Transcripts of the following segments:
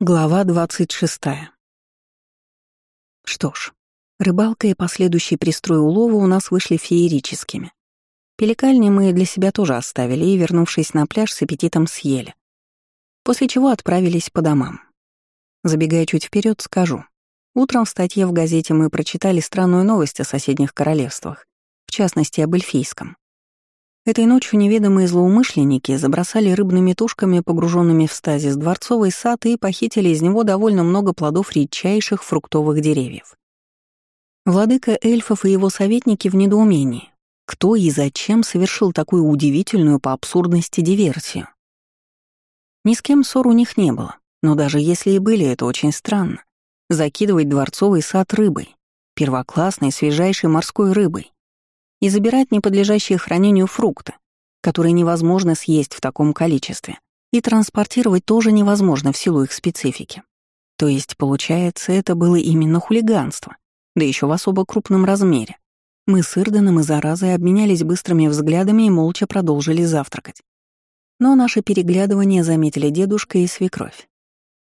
Глава 26. Что ж, рыбалка и последующий пристрой улова у нас вышли феерическими. Пеликальни мы для себя тоже оставили и, вернувшись на пляж, с аппетитом съели. После чего отправились по домам. Забегая чуть вперед, скажу. Утром в статье в газете мы прочитали странную новость о соседних королевствах, в частности, об эльфийском. Этой ночью неведомые злоумышленники забросали рыбными тушками, погруженными в стазис, дворцовый сад и похитили из него довольно много плодов редчайших фруктовых деревьев. Владыка эльфов и его советники в недоумении. Кто и зачем совершил такую удивительную по абсурдности диверсию? Ни с кем ссор у них не было, но даже если и были, это очень странно. Закидывать дворцовый сад рыбой, первоклассной, свежайшей морской рыбой и забирать неподлежащие хранению фрукты, которые невозможно съесть в таком количестве, и транспортировать тоже невозможно в силу их специфики. То есть, получается, это было именно хулиганство, да еще в особо крупном размере. Мы с Ирденом и Заразой обменялись быстрыми взглядами и молча продолжили завтракать. Но наше переглядывание заметили дедушка и свекровь.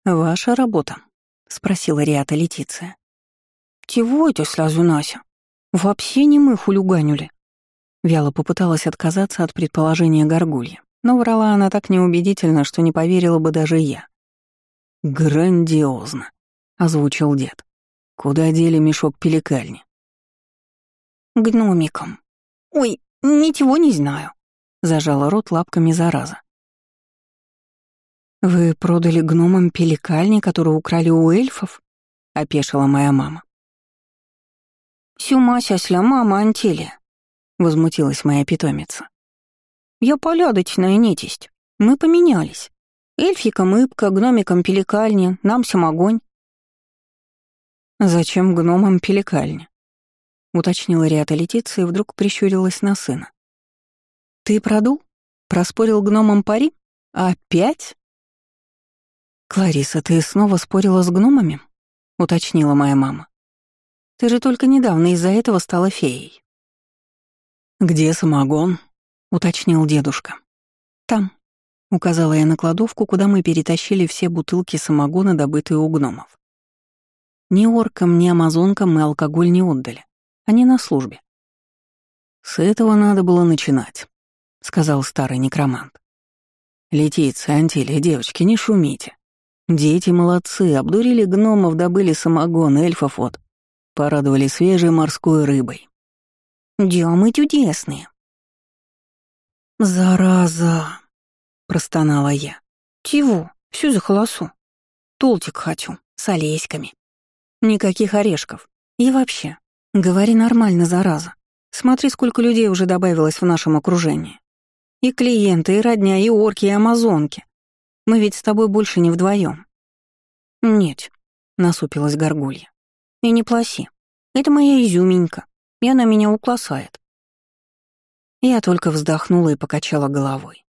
«Ваша работа?» — спросила Риата Летиция. «Чего это сразу, Нася?» Вообще не мы хулиганили. Вяло попыталась отказаться от предположения горгульи, но врала она так неубедительно, что не поверила бы даже я. «Грандиозно», — озвучил дед. «Куда дели мешок пеликальни?» «Гномиком. Ой, ничего не знаю», — зажала рот лапками зараза. «Вы продали гномам пеликальни, которые украли у эльфов?» — опешила моя мама. «Сюмася сля мама Антилия», — возмутилась моя питомица. «Я порядочная нетисть. Мы поменялись. Эльфиком ипка, гномиком пеликальня, нам сам огонь». «Зачем гномам пеликальня?» — уточнила Риата Летиция и вдруг прищурилась на сына. «Ты продул? Проспорил гномам пари? Опять?» «Клариса, ты снова спорила с гномами?» — уточнила моя мама. Ты же только недавно из-за этого стала феей». «Где самогон?» — уточнил дедушка. «Там», — указала я на кладовку, куда мы перетащили все бутылки самогона, добытые у гномов. Ни оркам, ни амазонкам мы алкоголь не отдали. Они на службе. «С этого надо было начинать», — сказал старый некромант. «Летиция, Антилия, девочки, не шумите. Дети молодцы, обдурили гномов, добыли самогон, эльфов вот. Порадовали свежей морской рыбой. «Демы чудесные!» «Зараза!» — простонала я. «Чего? Всю за холосу. Толтик хочу, с олеськами. Никаких орешков. И вообще, говори нормально, зараза. Смотри, сколько людей уже добавилось в нашем окружении. И клиенты, и родня, и орки, и амазонки. Мы ведь с тобой больше не вдвоем. «Нет», — насупилась горгулья. И не пласи. Это моя изюминка, и она меня укласает. Я только вздохнула и покачала головой.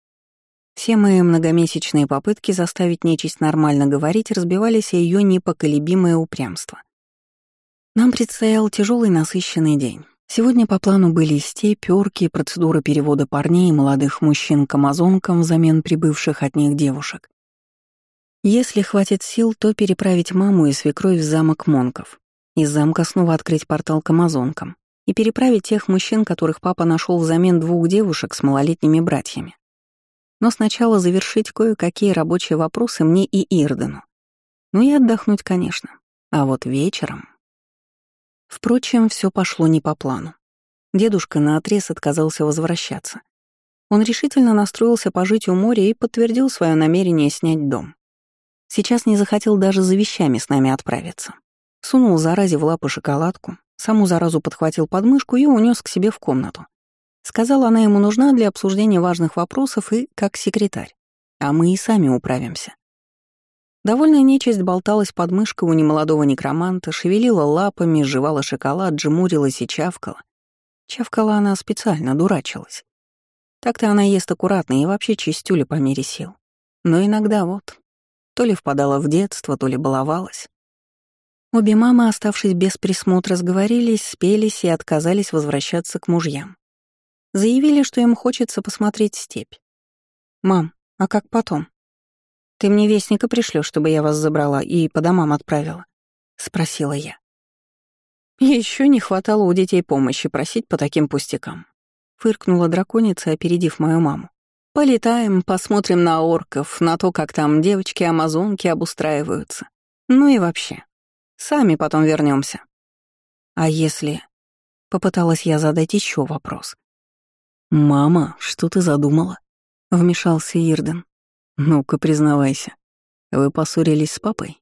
Все мои многомесячные попытки заставить нечисть нормально говорить разбивались о ее непоколебимое упрямство. Нам предстоял тяжелый насыщенный день. Сегодня по плану были степь, орки, процедура перевода парней и молодых мужчин к амазонкам взамен прибывших от них девушек. Если хватит сил, то переправить маму и свекровь в замок Монков, из замка снова открыть портал к амазонкам и переправить тех мужчин, которых папа нашел взамен двух девушек с малолетними братьями. Но сначала завершить кое-какие рабочие вопросы мне и Ирдену. Ну и отдохнуть, конечно. А вот вечером... Впрочем, все пошло не по плану. Дедушка наотрез отказался возвращаться. Он решительно настроился пожить у моря и подтвердил свое намерение снять дом. Сейчас не захотел даже за вещами с нами отправиться. Сунул заразе в лапы шоколадку, саму заразу подхватил подмышку и унес к себе в комнату. Сказал, она ему нужна для обсуждения важных вопросов и как секретарь. А мы и сами управимся. Довольная нечисть болталась под мышкой у немолодого некроманта, шевелила лапами, жевала шоколад, жмурилась и чавкала. Чавкала она специально, дурачилась. Так-то она ест аккуратно и вообще чистюля по мере сил. Но иногда вот, то ли впадала в детство, то ли баловалась. Обе мамы, оставшись без присмотра, сговорились, спелись и отказались возвращаться к мужьям. Заявили, что им хочется посмотреть степь. «Мам, а как потом?» «Ты мне вестника пришлёшь, чтобы я вас забрала и по домам отправила?» — спросила я. Еще не хватало у детей помощи просить по таким пустякам. Фыркнула драконица, опередив мою маму. Полетаем, посмотрим на орков, на то, как там девочки-амазонки обустраиваются. Ну и вообще. Сами потом вернемся. А если... Попыталась я задать еще вопрос. «Мама, что ты задумала?» — вмешался Ирден. «Ну-ка, признавайся. Вы поссорились с папой?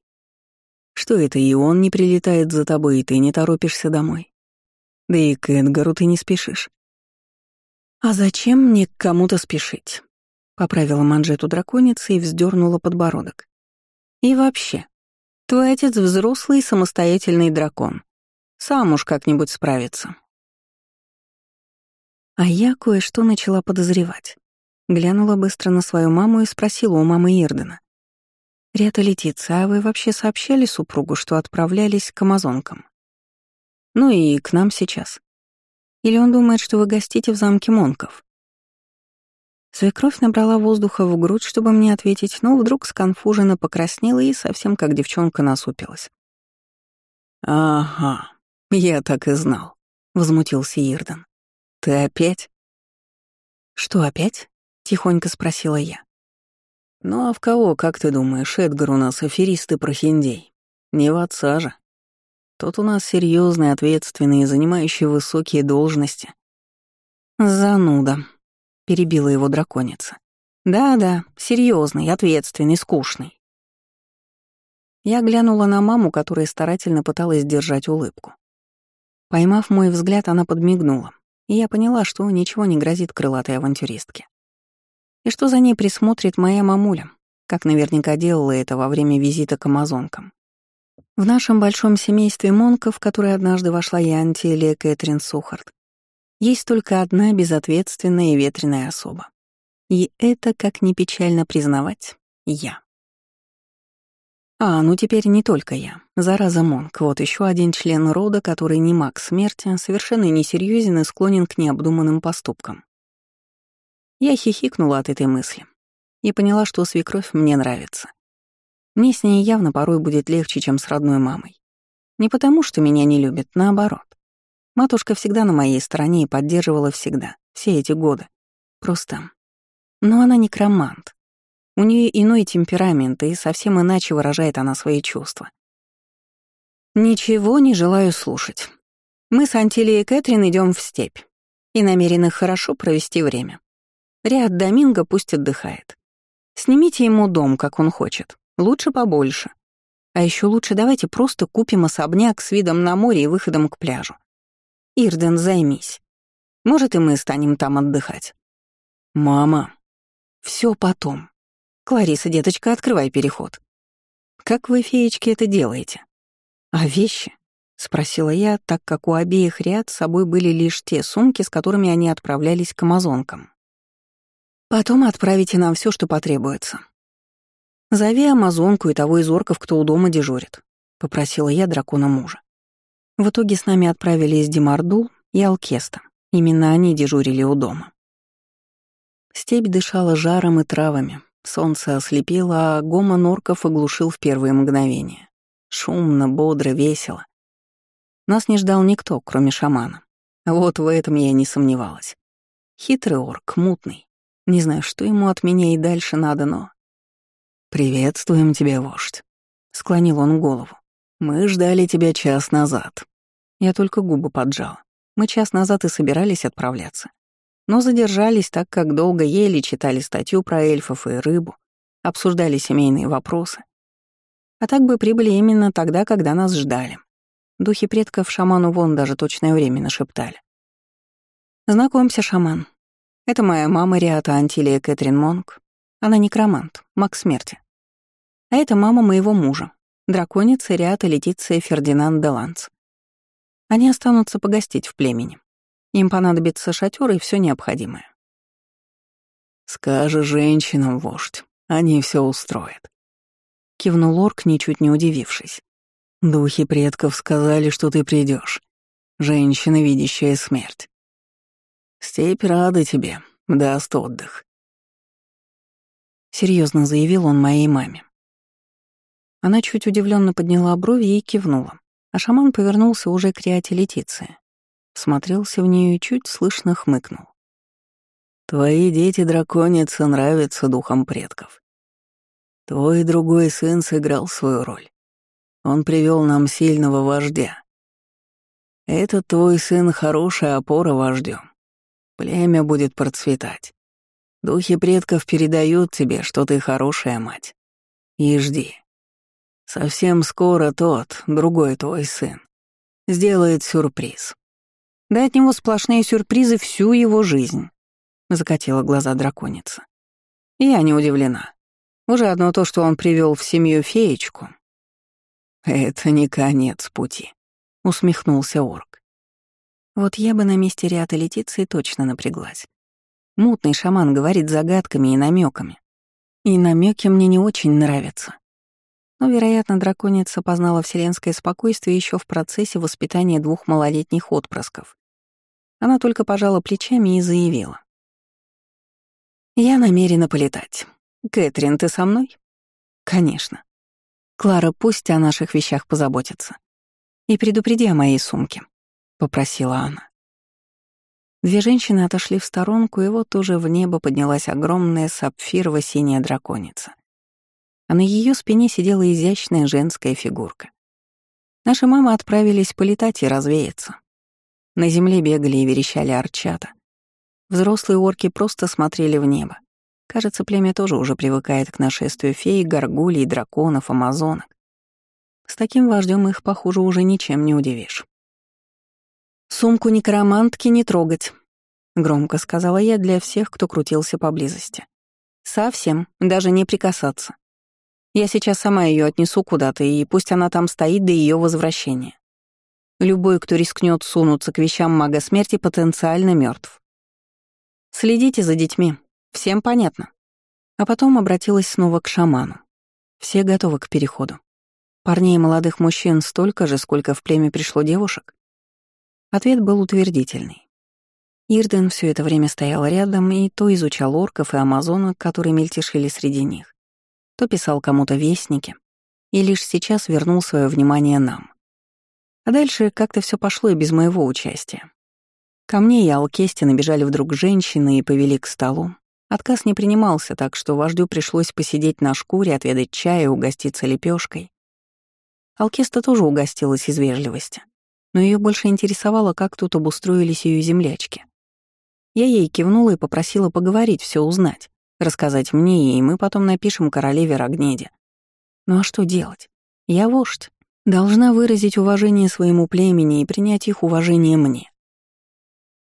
Что это, и он не прилетает за тобой, и ты не торопишься домой? Да и к Эдгару ты не спешишь». «А зачем мне к кому-то спешить?» — поправила манжету драконицы и вздернула подбородок. «И вообще, твой отец взрослый самостоятельный дракон. Сам уж как-нибудь справится». А я кое-что начала подозревать. Глянула быстро на свою маму и спросила у мамы Ирдена. «Рята Летиция, а вы вообще сообщали супругу, что отправлялись к амазонкам? Ну и к нам сейчас?» Или он думает, что вы гостите в замке Монков?» Свекровь набрала воздуха в грудь, чтобы мне ответить, но вдруг сконфуженно покраснела и совсем как девчонка насупилась. «Ага, я так и знал», — возмутился Ирден. «Ты опять?» «Что опять?» — тихонько спросила я. «Ну а в кого, как ты думаешь, Эдгар у нас аферист и прохиндей? Не в отца же». Тот у нас серьезный, ответственный, занимающий высокие должности. Зануда, перебила его драконица. Да-да, серьезный, ответственный, скучный. Я глянула на маму, которая старательно пыталась держать улыбку. Поймав мой взгляд, она подмигнула, и я поняла, что ничего не грозит крылатой авантюристке. И что за ней присмотрит моя мамуля, как наверняка делала это во время визита к амазонкам. В нашем большом семействе Монков, в которое однажды вошла и Антилия Кэтрин Сухарт, есть только одна безответственная и ветреная особа. И это, как ни печально признавать, я. А, ну теперь не только я. Зараза Монк, вот еще один член рода, который не маг смерти, совершенно несерьезен и склонен к необдуманным поступкам. Я хихикнула от этой мысли и поняла, что свекровь мне нравится. Мне с ней явно порой будет легче, чем с родной мамой. Не потому, что меня не любит, наоборот. Матушка всегда на моей стороне и поддерживала всегда, все эти годы. Просто... Но она не кромант. У нее иной темперамент, и совсем иначе выражает она свои чувства. Ничего не желаю слушать. Мы с Антилией и Кэтрин идем в степь и намерены хорошо провести время. Ряд Доминго пусть отдыхает. Снимите ему дом, как он хочет. Лучше побольше. А еще лучше давайте просто купим особняк с видом на море и выходом к пляжу. Ирден, займись. Может, и мы станем там отдыхать. Мама. Все потом. Клариса, деточка, открывай переход. Как вы, феечки, это делаете? А вещи? Спросила я, так как у обеих ряд с собой были лишь те сумки, с которыми они отправлялись к амазонкам. Потом отправите нам все, что потребуется. «Зови амазонку и того из орков, кто у дома дежурит», — попросила я дракона мужа. В итоге с нами отправились Демардул и Алкеста. Именно они дежурили у дома. Степь дышала жаром и травами, солнце ослепило, а гомон орков оглушил в первые мгновения. Шумно, бодро, весело. Нас не ждал никто, кроме шамана. Вот в этом я не сомневалась. Хитрый орк, мутный. Не знаю, что ему от меня и дальше надо, но «Приветствуем тебя, вождь», — склонил он голову. «Мы ждали тебя час назад». Я только губы поджала. Мы час назад и собирались отправляться. Но задержались так, как долго ели, читали статью про эльфов и рыбу, обсуждали семейные вопросы. А так бы прибыли именно тогда, когда нас ждали. Духи предков шаману вон даже точное время нашептали. «Знакомься, шаман. Это моя мама Риата Антилия Кэтрин Монк, она некромант, маг смерти. А это мама моего мужа, драконица Риата Летиция Фердинанд де Ланс. Они останутся погостить в племени. Им понадобится шатер и все необходимое. «Скажи женщинам, вождь, они все устроят», — кивнул орк, ничуть не удивившись. «Духи предков сказали, что ты придешь. Женщина, видящая смерть. Степь рада тебе, даст отдых. Серьезно заявил он моей маме. Она чуть удивленно подняла брови и кивнула, а шаман повернулся уже к Риате Летиции. Смотрелся в нее и чуть слышно хмыкнул. «Твои дети-драконицы нравятся духом предков. Твой другой сын сыграл свою роль. Он привел нам сильного вождя. Этот твой сын — хорошая опора вождю. Племя будет процветать. Духи предков передают тебе, что ты хорошая мать. И жди. Совсем скоро тот, другой твой сын, сделает сюрприз. Да от него сплошные сюрпризы всю его жизнь, — закатила глаза драконица. Я не удивлена. Уже одно то, что он привел в семью феечку. Это не конец пути, — усмехнулся орк. Вот я бы на месте Риата Летиции точно напряглась. Мутный шаман говорит загадками и намеками. И намеки мне не очень нравятся. Но, вероятно, драконица познала вселенское спокойствие еще в процессе воспитания двух малолетних отпрысков. Она только пожала плечами и заявила. «Я намерена полетать. Кэтрин, ты со мной?» «Конечно. Клара, пусть о наших вещах позаботится. И предупреди о моей сумке», — попросила она. Две женщины отошли в сторонку, и вот уже в небо поднялась огромная сапфирово-синяя драконица а на ее спине сидела изящная женская фигурка. Наши мамы отправились полетать и развеяться. На земле бегали и верещали арчата. Взрослые орки просто смотрели в небо. Кажется, племя тоже уже привыкает к нашествию фей, горгулей, драконов, амазонок. С таким вождем их, похоже, уже ничем не удивишь. «Сумку некромантки не трогать», — громко сказала я для всех, кто крутился поблизости. «Совсем, даже не прикасаться. Я сейчас сама ее отнесу куда-то, и пусть она там стоит до ее возвращения. Любой, кто рискнет сунуться к вещам мага смерти, потенциально мертв. Следите за детьми. Всем понятно. А потом обратилась снова к шаману. Все готовы к переходу. Парней и молодых мужчин столько же, сколько в племя пришло девушек. Ответ был утвердительный. Ирден все это время стоял рядом и то изучал орков и амазонок, которые мельтешили среди них, то писал кому-то вестники, и лишь сейчас вернул свое внимание нам. А дальше как-то все пошло и без моего участия. Ко мне и Алкесте набежали вдруг женщины и повели к столу. Отказ не принимался, так что вождю пришлось посидеть на шкуре, отведать чая и угоститься лепешкой. Алкеста тоже угостилась из вежливости, но ее больше интересовало, как тут обустроились ее землячки. Я ей кивнула и попросила поговорить, все узнать. Рассказать мне, и мы потом напишем королеве Рогнеде. Ну а что делать? Я вождь. Должна выразить уважение своему племени и принять их уважение мне.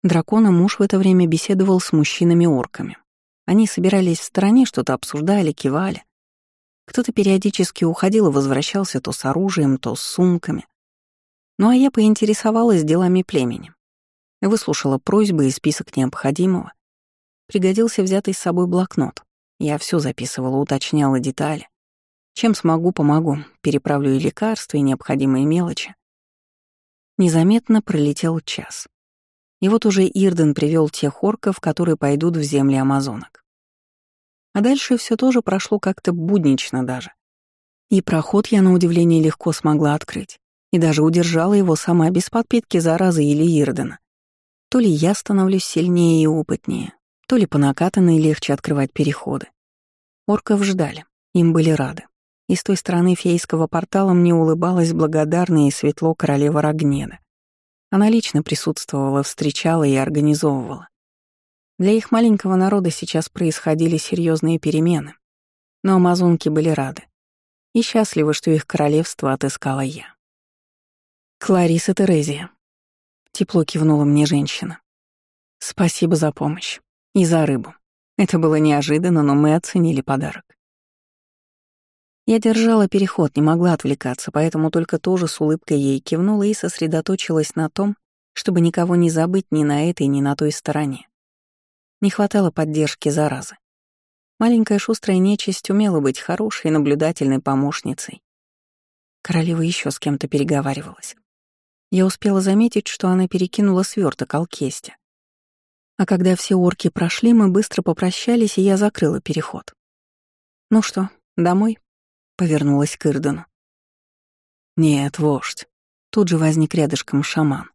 Дракона муж в это время беседовал с мужчинами-орками. Они собирались в стороне, что-то обсуждали, кивали. Кто-то периодически уходил и возвращался то с оружием, то с сумками. Ну а я поинтересовалась делами племени. Выслушала просьбы и список необходимого Пригодился взятый с собой блокнот. Я все записывала, уточняла детали. Чем смогу, помогу. Переправлю и лекарства, и необходимые мелочи. Незаметно пролетел час. И вот уже Ирден привел тех орков, которые пойдут в земли амазонок. А дальше все тоже прошло как-то буднично даже. И проход я, на удивление, легко смогла открыть. И даже удержала его сама без подпитки заразы или Ирдена. То ли я становлюсь сильнее и опытнее, то ли по накатанной легче открывать переходы. Орков ждали, им были рады. И с той стороны фейского портала мне улыбалась благодарная и светло королева Рогнеда. Она лично присутствовала, встречала и организовывала. Для их маленького народа сейчас происходили серьезные перемены, но амазонки были рады и счастливы, что их королевство отыскала я. «Клариса Терезия», — тепло кивнула мне женщина. «Спасибо за помощь. И за рыбу. Это было неожиданно, но мы оценили подарок. Я держала переход, не могла отвлекаться, поэтому только тоже с улыбкой ей кивнула и сосредоточилась на том, чтобы никого не забыть ни на этой, ни на той стороне. Не хватало поддержки заразы. Маленькая шустрая нечисть умела быть хорошей, наблюдательной помощницей. Королева еще с кем-то переговаривалась. Я успела заметить, что она перекинула сверток алкесте. А когда все орки прошли, мы быстро попрощались, и я закрыла переход. «Ну что, домой?» — повернулась к Ирдену. «Нет, вождь». Тут же возник рядышком шаман.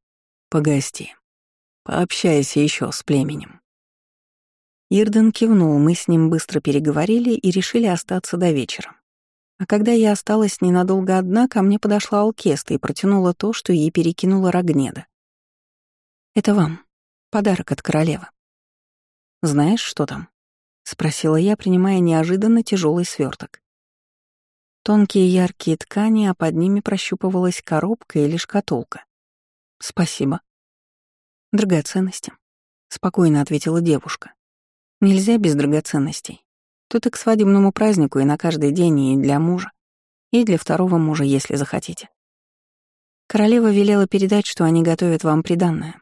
«Погости. Пообщайся еще с племенем». Ирден кивнул, мы с ним быстро переговорили и решили остаться до вечера. А когда я осталась ненадолго одна, ко мне подошла Алкеста и протянула то, что ей перекинула Рогнеда. «Это вам. Подарок от королевы». «Знаешь, что там?» — спросила я, принимая неожиданно тяжелый сверток. Тонкие яркие ткани, а под ними прощупывалась коробка или шкатулка. «Спасибо». «Драгоценности», — спокойно ответила девушка. «Нельзя без драгоценностей. Тут и к свадебному празднику, и на каждый день, и для мужа, и для второго мужа, если захотите. Королева велела передать, что они готовят вам приданное.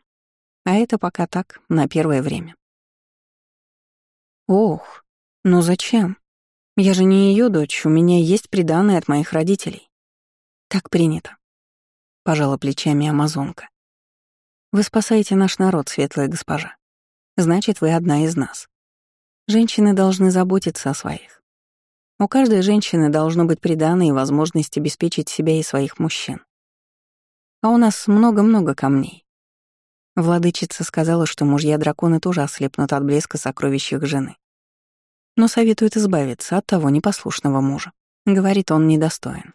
А это пока так, на первое время. Ох, ну зачем? Я же не ее дочь, у меня есть приданное от моих родителей. Так принято. Пожала плечами амазонка. Вы спасаете наш народ, светлая госпожа. Значит, вы одна из нас. Женщины должны заботиться о своих. У каждой женщины должно быть приданное и возможность обеспечить себя и своих мужчин. А у нас много-много камней. Владычица сказала, что мужья драконы тоже ослепнут от блеска сокровищ их жены. Но советует избавиться от того непослушного мужа. Говорит, он недостоин.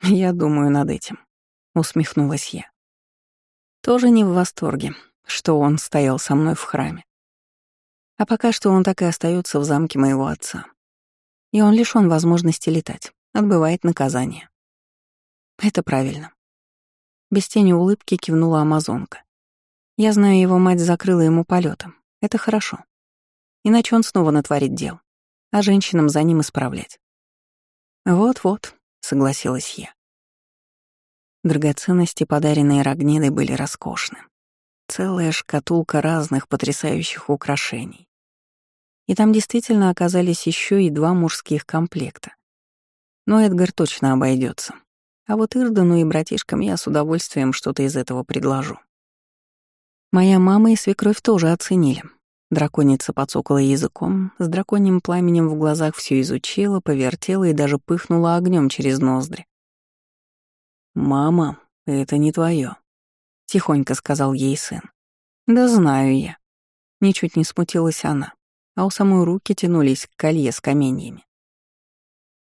«Я думаю над этим», — усмехнулась я. Тоже не в восторге, что он стоял со мной в храме. А пока что он так и остается в замке моего отца. И он лишён возможности летать, отбывает наказание. Это правильно. Без тени улыбки кивнула амазонка. Я знаю, его мать закрыла ему полетом. Это хорошо. Иначе он снова натворит дел, а женщинам за ним исправлять. Вот-вот, согласилась я. Драгоценности, подаренные Рогнедой, были роскошны. Целая шкатулка разных потрясающих украшений. И там действительно оказались еще и два мужских комплекта. Но Эдгар точно обойдется. А вот Ирдану и братишкам я с удовольствием что-то из этого предложу. Моя мама и свекровь тоже оценили. Драконица подсокала языком, с драконьим пламенем в глазах все изучила, повертела и даже пыхнула огнем через ноздри. «Мама, это не твое, — тихонько сказал ей сын. «Да знаю я». Ничуть не смутилась она, а у самой руки тянулись к колье с каменьями.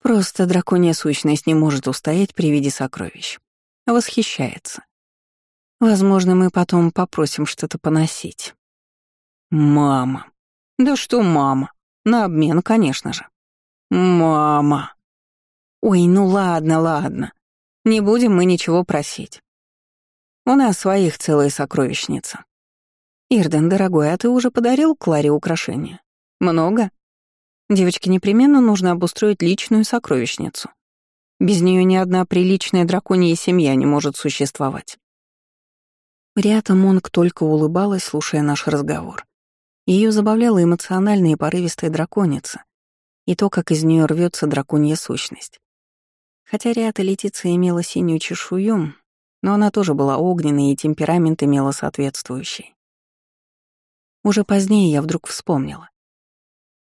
Просто драконья сущность не может устоять при виде сокровищ. Восхищается. Возможно, мы потом попросим что-то поносить. Мама. Да что мама? На обмен, конечно же. Мама. Ой, ну ладно, ладно. Не будем мы ничего просить. У нас своих целая сокровищница. Ирден, дорогой, а ты уже подарил Кларе украшения? Много? Девочке непременно нужно обустроить личную сокровищницу. Без нее ни одна приличная драконья семья не может существовать. Риата Монг только улыбалась, слушая наш разговор. Ее забавляла эмоциональная и порывистая драконица и то, как из нее рвется драконья сущность. Хотя Риата Летиция имела синюю чешую, но она тоже была огненной и темперамент имела соответствующий. Уже позднее я вдруг вспомнила.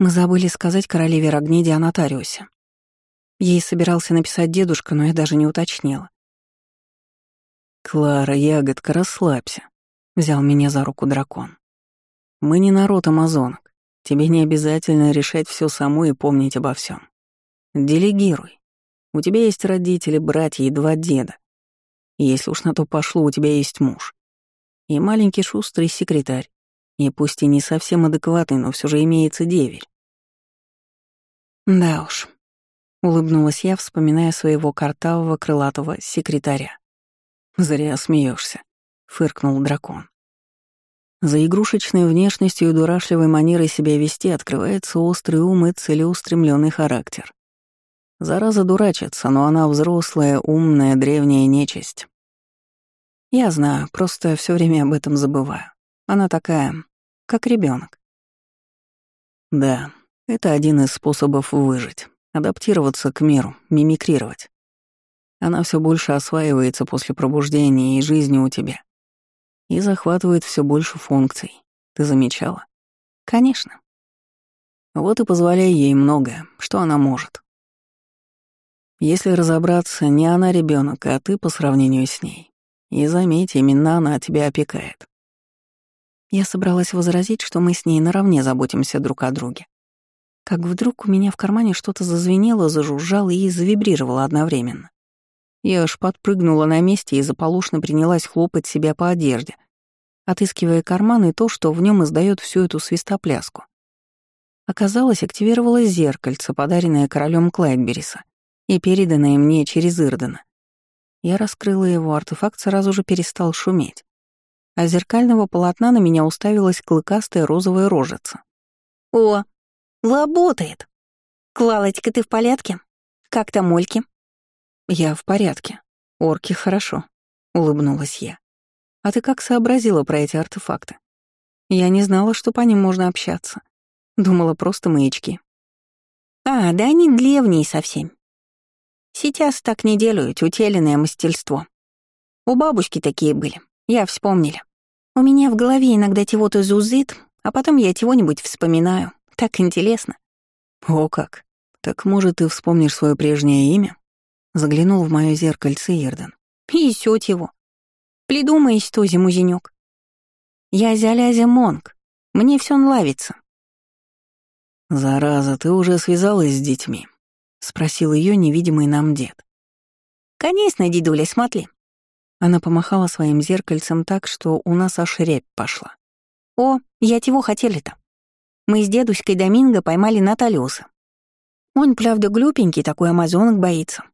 Мы забыли сказать королеве Рогнеде о нотариусе. Ей собирался написать дедушка, но я даже не уточнила. «Клара, ягодка, расслабься», — взял меня за руку дракон. «Мы не народ амазонок. Тебе не обязательно решать все самой и помнить обо всем. Делегируй. У тебя есть родители, братья и два деда. Если уж на то пошло, у тебя есть муж. И маленький шустрый секретарь. И пусть и не совсем адекватный, но все же имеется деверь. Да уж, улыбнулась я, вспоминая своего картавого крылатого секретаря. Зря смеешься, фыркнул дракон. За игрушечной внешностью и дурашливой манерой себя вести открывается острый ум и целеустремленный характер. Зараза дурачится, но она взрослая, умная, древняя нечисть. Я знаю, просто все время об этом забываю. Она такая, как ребенок. Да, это один из способов выжить, адаптироваться к миру, мимикрировать. Она все больше осваивается после пробуждения и жизни у тебя. И захватывает все больше функций. Ты замечала? Конечно. Вот и позволяй ей многое, что она может. Если разобраться, не она ребенок, а ты по сравнению с ней. И заметь, именно она тебя опекает. Я собралась возразить, что мы с ней наравне заботимся друг о друге. Как вдруг у меня в кармане что-то зазвенело, зажужжало и завибрировало одновременно. Я аж подпрыгнула на месте и заполошно принялась хлопать себя по одежде, отыскивая карман и то, что в нем издает всю эту свистопляску. Оказалось, активировалось зеркальце, подаренное королем Клайдбериса и переданное мне через Ирдена. Я раскрыла его, артефакт сразу же перестал шуметь. А зеркального полотна на меня уставилась клыкастая розовая рожица. «О, работает! Клалочка, ты в порядке? Как там Ольки?» «Я в порядке. Орки хорошо», — улыбнулась я. «А ты как сообразила про эти артефакты? Я не знала, что по ним можно общаться. Думала, просто маячки. А, да они древние совсем. Сейчас так не делают, утеленное мастерство. У бабушки такие были, я вспомнили. У меня в голове иногда чего-то зузит, а потом я чего-нибудь вспоминаю. Так интересно. О как. Так может, ты вспомнишь свое прежнее имя? Заглянул в мое зеркальце Ирден. И сёть его. Придумай, что зимузенёк. Я зялязя Монг. Мне всё нравится. «Зараза, ты уже связалась с детьми?» — спросил ее невидимый нам дед. «Конечно, дедуля, смотри». Она помахала своим зеркальцем так, что у нас аж рябь пошла. «О, я чего хотели-то? Мы с дедушкой Доминго поймали Наталиуса. Он, правда, глупенький, такой амазонок боится.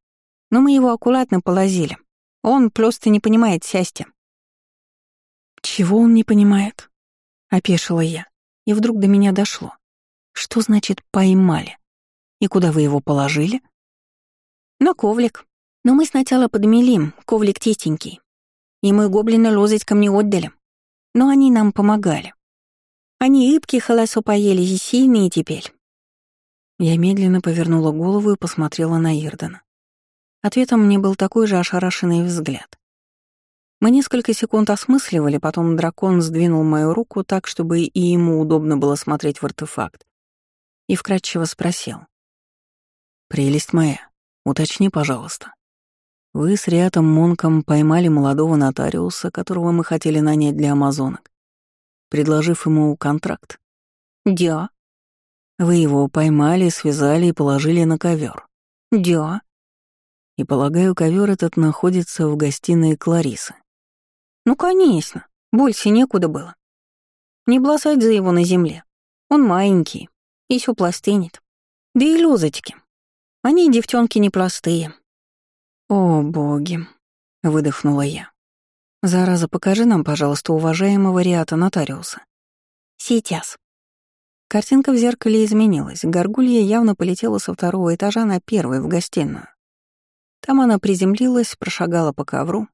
Но мы его аккуратно полозили. Он просто не понимает счастья». «Чего он не понимает?» — опешила я, и вдруг до меня дошло. Что значит «поймали»? И куда вы его положили? На ковлик. Но мы сначала подмелим, ковлик чистенький. И мы гоблина лозочкам не отдали. Но они нам помогали. Они ыбки холосо поели и сильные теперь. Я медленно повернула голову и посмотрела на Ирдена. Ответом мне был такой же ошарашенный взгляд. Мы несколько секунд осмысливали, потом дракон сдвинул мою руку так, чтобы и ему удобно было смотреть в артефакт, и вкратчиво спросил. «Прелесть моя, уточни, пожалуйста. Вы с Риатом Монком поймали молодого нотариуса, которого мы хотели нанять для амазонок, предложив ему контракт?» «Да». «Вы его поймали, связали и положили на ковер. «Да». И, полагаю, ковер этот находится в гостиной Кларисы. «Ну, конечно, больше некуда было. Не бросать за его на земле. Он маленький, еще пластынет. Да и лозочки. Они, девчонки, не простые. «О, боги!» — выдохнула я. «Зараза, покажи нам, пожалуйста, уважаемого Риата нотариуса». «Сейчас». Картинка в зеркале изменилась. Горгулья явно полетела со второго этажа на первый, в гостиную. Там она приземлилась, прошагала по ковру.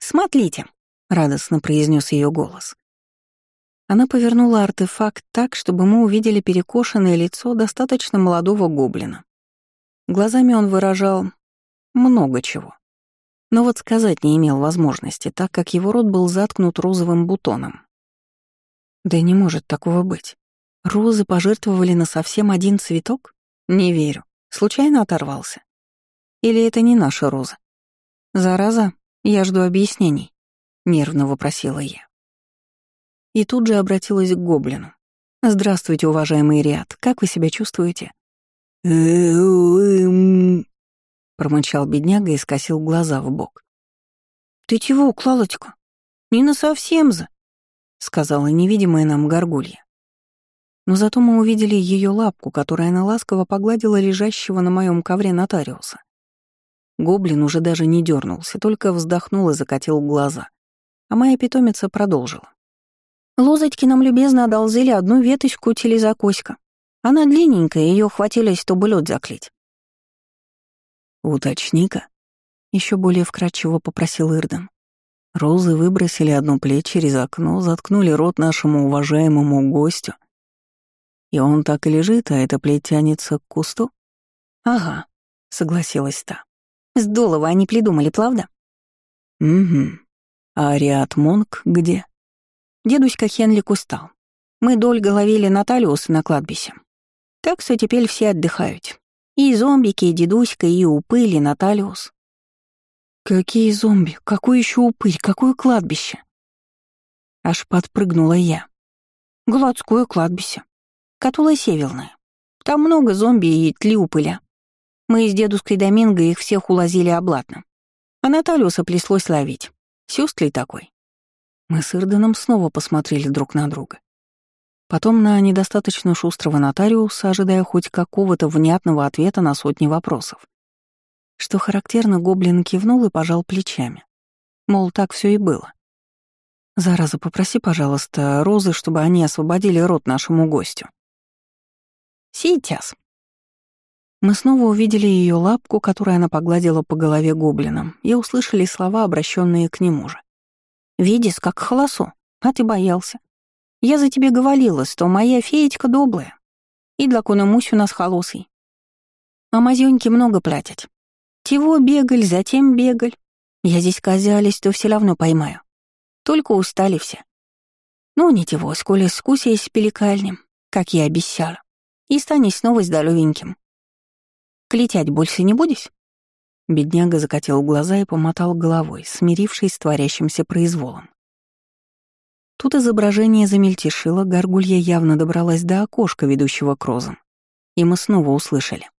«Смотрите», — радостно произнес ее голос. Она повернула артефакт так, чтобы мы увидели перекошенное лицо достаточно молодого гоблина. Глазами он выражал много чего. Но вот сказать не имел возможности, так как его рот был заткнут розовым бутоном. Да не может такого быть. Розы пожертвовали на совсем один цветок? Не верю. Случайно оторвался? Или это не наша роза? Зараза, я жду объяснений, нервно вопросила я и тут же обратилась к гоблину. «Здравствуйте, уважаемый Риад, как вы себя чувствуете?» Промычал бедняга и скосил глаза в бок. «Ты чего, Клалочка? Не на совсем за», — сказала невидимая нам горгулья. Но зато мы увидели ее лапку, которая она ласково погладила лежащего на моем ковре нотариуса. Гоблин уже даже не дернулся, только вздохнул и закатил глаза. А моя питомица продолжила. Лозочки нам любезно одолжили одну веточку телезакоська. Она длинненькая, ее хватилось, чтобы лед заклить. «Уточни-ка», — еще более вкрадчиво попросил Ирден. Розы выбросили одну плеть через окно, заткнули рот нашему уважаемому гостю. И он так и лежит, а эта плеть тянется к кусту? «Ага», — согласилась та. «Здорово они придумали, правда?» «Угу. А Ариат Монк где?» Дедуська Хенлик устал. Мы долго ловили Наталиуса на кладбище. Так что теперь все отдыхают. И зомбики, и дедуська, и упыль, и Наталиус. Какие зомби? Какой еще упырь? Какое кладбище? Аж подпрыгнула я. Гладское кладбище. Катула Севелная. Там много зомби и тли упыля. Мы с дедушкой Доминго их всех улазили обратно. А Наталиуса пришлось ловить. Сюстлей такой. Мы с Ирденом снова посмотрели друг на друга. Потом на недостаточно шустрого нотариуса, ожидая хоть какого-то внятного ответа на сотни вопросов. Что характерно, гоблин кивнул и пожал плечами. Мол, так все и было. «Зараза, попроси, пожалуйста, Розы, чтобы они освободили рот нашему гостю». «Сейчас». Мы снова увидели ее лапку, которую она погладила по голове гоблином, и услышали слова, обращенные к нему же. «Видишь, как холосо, а ты боялся. Я за тебе говорила, что моя феечка доблая. И для Мусь у нас холосый. А много платят. Тего бегаль, затем бегаль. Я здесь казались, то все равно поймаю. Только устали все. Ну, не того, сколи скусись с пеликальнем, как я обещала. И станешь снова здоровеньким. Клетять больше не будешь? Бедняга закатил глаза и помотал головой, смирившись с творящимся произволом. Тут изображение замельтешило, горгулья явно добралась до окошка, ведущего к розам. И мы снова услышали.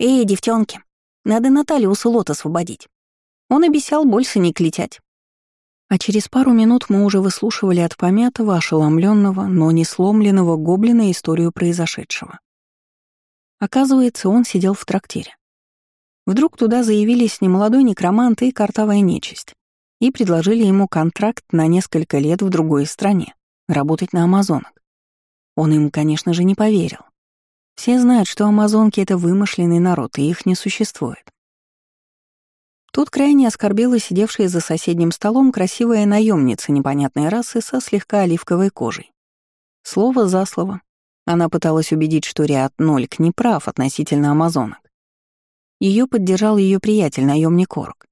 «Эй, девчонки, надо Наталиуса лот освободить. Он обещал больше не клетять». А через пару минут мы уже выслушивали от помятого, ошеломленного, но не сломленного гоблина историю произошедшего. Оказывается, он сидел в трактире. Вдруг туда заявились немолодой некромант и картовая нечисть и предложили ему контракт на несколько лет в другой стране, работать на амазонок. Он им, конечно же, не поверил. Все знают, что амазонки — это вымышленный народ, и их не существует. Тут крайне оскорбила сидевшая за соседним столом красивая наемница непонятной расы со слегка оливковой кожей. Слово за слово. Она пыталась убедить, что Риат Нольк не прав относительно амазонок. Ее поддержал ее приятель, наемник Орк.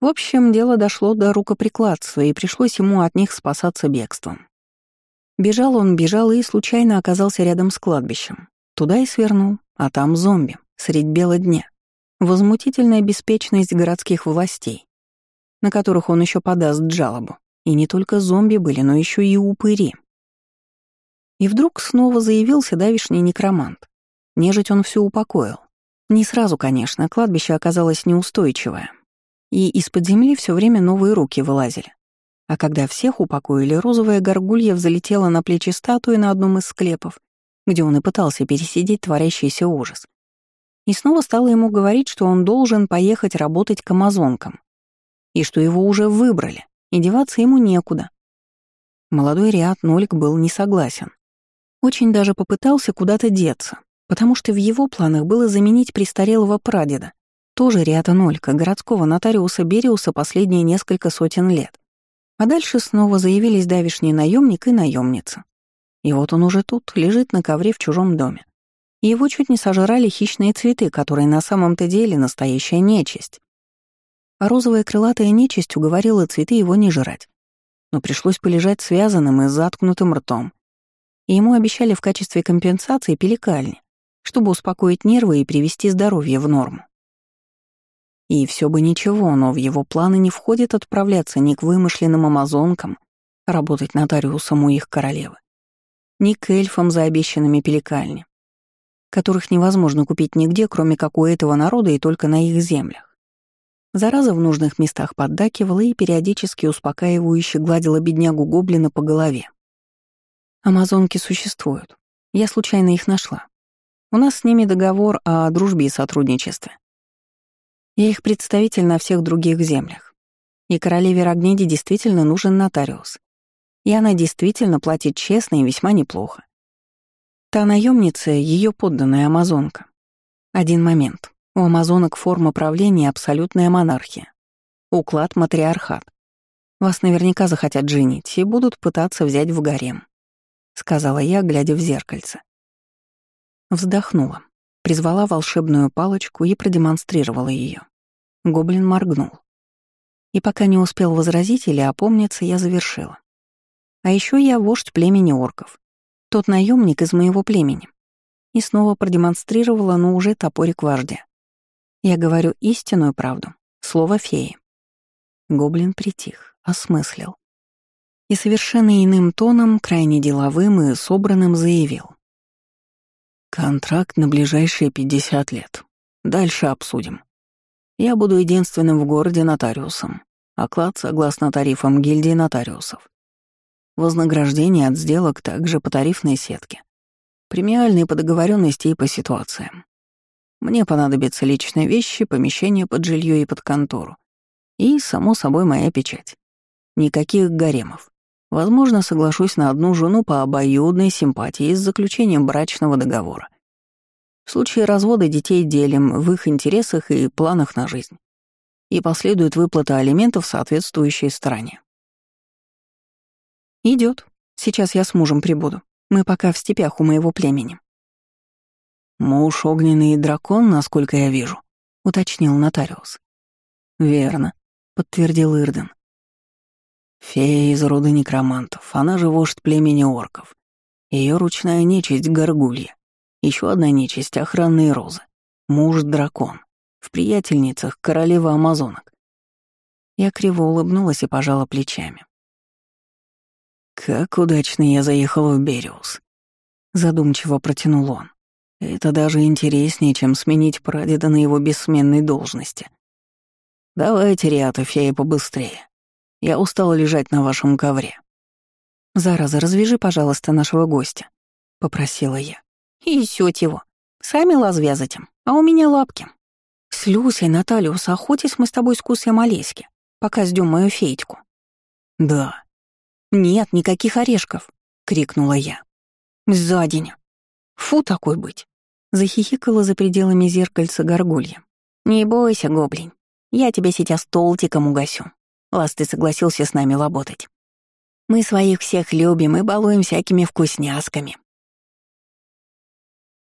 В общем, дело дошло до рукоприкладства, и пришлось ему от них спасаться бегством. Бежал он, бежал и случайно оказался рядом с кладбищем. Туда и свернул, а там зомби, средь бела дня. Возмутительная беспечность городских властей, на которых он еще подаст жалобу. И не только зомби были, но еще и упыри. И вдруг снова заявился давишний некромант. Нежить он все упокоил. Не сразу, конечно, кладбище оказалось неустойчивое и из-под земли все время новые руки вылазили. А когда всех упокоили, розовая горгулья взлетела на плечи статуи на одном из склепов, где он и пытался пересидеть творящийся ужас. И снова стала ему говорить, что он должен поехать работать к амазонкам, и что его уже выбрали, и деваться ему некуда. Молодой Риат Нолик был не согласен. Очень даже попытался куда-то деться, потому что в его планах было заменить престарелого прадеда, тоже Риата Нолька, городского нотариуса Бериуса последние несколько сотен лет. А дальше снова заявились давишний наемник и наемница. И вот он уже тут, лежит на ковре в чужом доме. Его чуть не сожрали хищные цветы, которые на самом-то деле настоящая нечисть. А розовая крылатая нечисть уговорила цветы его не жрать. Но пришлось полежать связанным и заткнутым ртом. И ему обещали в качестве компенсации пеликальни, чтобы успокоить нервы и привести здоровье в норму. И все бы ничего, но в его планы не входит отправляться ни к вымышленным амазонкам, работать нотариусом у их королевы, ни к эльфам за обещанными пеликальни, которых невозможно купить нигде, кроме как у этого народа и только на их землях. Зараза в нужных местах поддакивала и периодически успокаивающе гладила беднягу гоблина по голове. Амазонки существуют. Я случайно их нашла. У нас с ними договор о дружбе и сотрудничестве. Я их представитель на всех других землях. И королеве Рогнеди действительно нужен нотариус. И она действительно платит честно и весьма неплохо. Та наемница — ее подданная амазонка. Один момент. У амазонок форма правления — абсолютная монархия. Уклад — матриархат. Вас наверняка захотят женить и будут пытаться взять в гарем», — сказала я, глядя в зеркальце. Вздохнула, призвала волшебную палочку и продемонстрировала ее. Гоблин моргнул. И пока не успел возразить или опомниться, я завершила. А еще я вождь племени орков. Тот наемник из моего племени. и снова продемонстрировала, но уже топорик вождя. Я говорю истинную правду, слово феи. Гоблин притих, осмыслил. И совершенно иным тоном, крайне деловым и собранным заявил. «Контракт на ближайшие 50 лет. Дальше обсудим. Я буду единственным в городе нотариусом. Оклад согласно тарифам гильдии нотариусов. Вознаграждение от сделок также по тарифной сетке. Премиальные по договоренности и по ситуациям. Мне понадобятся личные вещи, помещение под жилье и под контору. И, само собой, моя печать. Никаких гаремов. Возможно, соглашусь на одну жену по обоюдной симпатии с заключением брачного договора. В случае развода детей делим в их интересах и планах на жизнь. И последует выплата алиментов соответствующей стороне. Идет. Сейчас я с мужем прибуду. Мы пока в степях у моего племени. Муж огненный дракон, насколько я вижу, уточнил нотариус. Верно, подтвердил Ирден. Фея из рода некромантов, она же вождь племени орков. Ее ручная нечисть — горгулья. Еще одна нечисть — охранные розы. Муж — дракон. В приятельницах — королева амазонок. Я криво улыбнулась и пожала плечами. «Как удачно я заехал в Бериус», — задумчиво протянул он. «Это даже интереснее, чем сменить прадеда на его бессменной должности. Давайте, Риата, фея, побыстрее. Я устала лежать на вашем ковре». «Зараза, развяжи, пожалуйста, нашего гостя», — попросила я. «И сёть его. Сами лазвязать а у меня лапки». «С Люсей, Натальюс, охотись мы с тобой с Кусем Олеськи, пока ждем мою феечку». «Да», «Нет, никаких орешков!» — крикнула я. «За день! Фу, такой быть!» — захихикала за пределами зеркальца горгулья. «Не бойся, гоблин, я тебя сейчас толтиком угасю. Раз ты согласился с нами работать. Мы своих всех любим и балуем всякими вкусняшками».